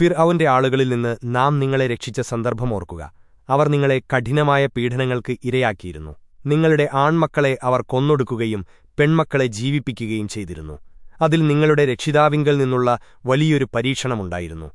ഫിർ അവന്റെ ആളുകളിൽ നിന്ന് നാം നിങ്ങളെ രക്ഷിച്ച സന്ദർഭമോർക്കുക അവർ നിങ്ങളെ കഠിനമായ പീഡനങ്ങൾക്ക് ഇരയാക്കിയിരുന്നു. നിങ്ങളുടെ ആൺമക്കളെ അവർ കൊന്നൊടുക്കുകയും പെൺമക്കളെ ജീവിപ്പിക്കുകയും ചെയ്തിരുന്നു. അതിൽ നിങ്ങളുടെ രക്ഷിതാവിങ്കൽ നിന്നുള്ള വലിയൊരു പരീക്ഷണമുണ്ടായിരുന്നു.